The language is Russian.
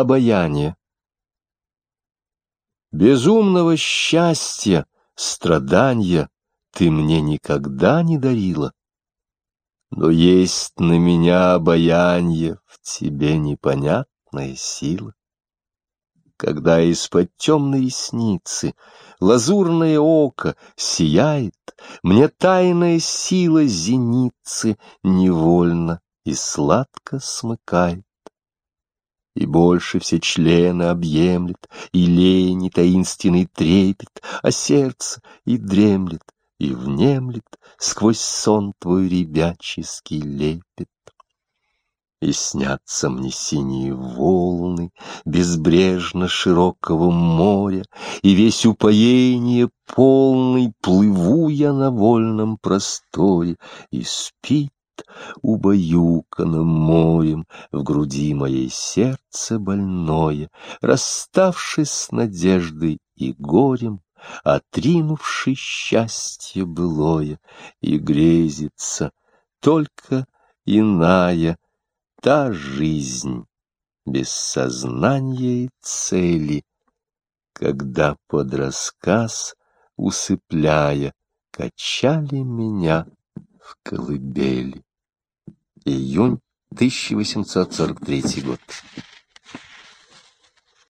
Обаяние. Безумного счастья, страдания ты мне никогда не дарила. Но есть на меня обаяние, в тебе непонятная сила. Когда из-под темной ресницы лазурное око сияет, Мне тайная сила зеницы невольно и сладко смыкает. И больше все члены объемлет, и лень, и таинственный трепет, А сердце и дремлет, и внемлет Сквозь сон твой ребяческий лепет. И снятся мне синие волны Безбрежно широкого моря, И весь упоение полный Плыву я на вольном просторе, И спит убаюканным моем, В груди моей сердце больное, Расставшись с надеждой и горем, Отринувший счастье былое, И грезится только иная Та жизнь без сознания и цели, Когда под рассказ, усыпляя, Качали меня в колыбели. Июнь 1843 год.